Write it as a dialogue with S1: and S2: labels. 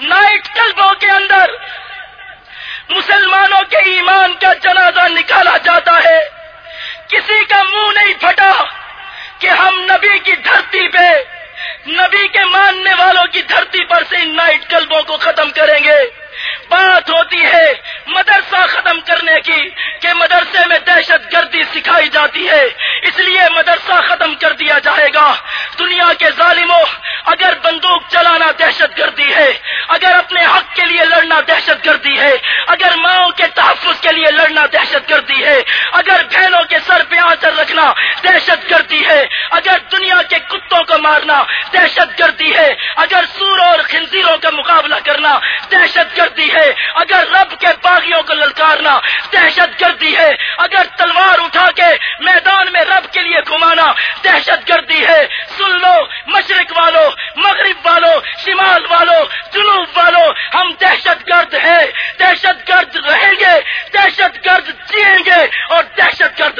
S1: Night کلبوں کے اندر مسلمانوں کے ایمان کا جنازہ نکالا جاتا ہے۔ کسی کا منہ نہیں پھٹا کہ ہم نبی کی دھرتی پہ، نبی کے ماننے والوں کی دھرتی پر سے ان نائٹ کلبوں کو ختم کریں گے۔ بات ہوتی ہے مدرسہ ختم کرنے کی کہ مدرسے میں دہشت گردی سکھائی جاتی ہے۔ اس لیے مدرسہ ختم کر دیا جائے گا۔ دنیا کے ظالموں اگر بندوق چلانا دہشت گردی ہے، اگر اپنے حق کے لیے لڑنا دہشت گردی ہے، اگر ماؤں کے تحفظ کے لیے لڑنا دہشت گردی ہے، اگر بہنوں کے سر پہ آچر رکھنا دہشت گردی ہے، اگر دنیا کے کتوں کو مارنا دہشت گردی ہے، اگر سور اور خنزیروں کا مقابلہ کرنا دہشت گردی ہے، اگر رب کے باغیوں کو للکارنا دہشت گردی ہے، اگر تلوار اٹھا کے میدان میں رب کے لیے گھمانا دہشت گردی ہے سن لو مشرق والوں مغرب والوں شمال والوں جنوب والوں ہم دہشت گرد ہیں دہشت گرد جیئیں گے اور دہشت گرد